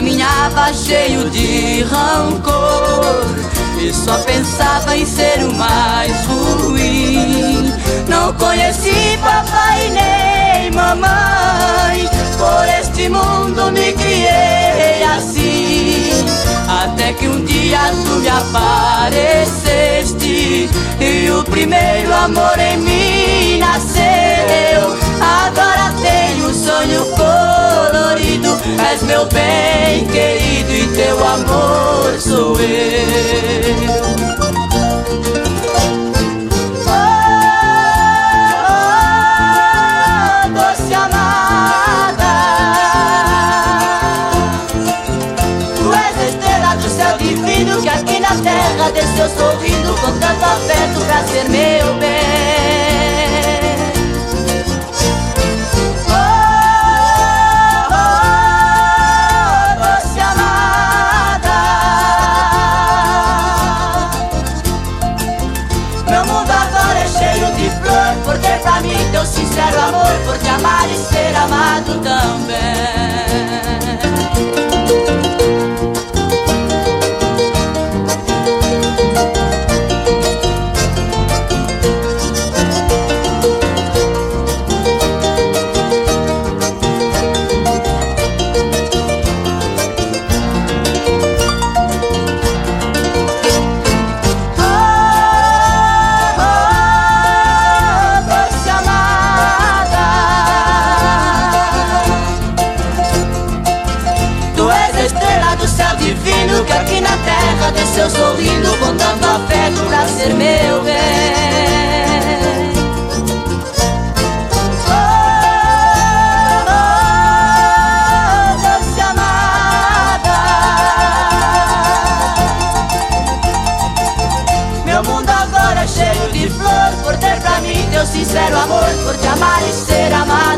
caminhava cheio de rancor e só pensava em ser o mais ruim. Não conheci papai nem mamãe, por este mundo me criei assim. Até que um dia tu me apareceste e o primeiro amor em mim nasceu. Agora tenho sonho és meu bem querido e teu amor sou eu. terra desceu sorrindo com tanto afeto pra ser meu bem. Por estrela do céu divino que aqui na terra desceu sorrindo, com tanto afeto pra ser meu bem. Oh, Todos chamados. Meu mundo agora é Cheio de flor, por ter pra mim teu sincero amor, por te amar e ser amado.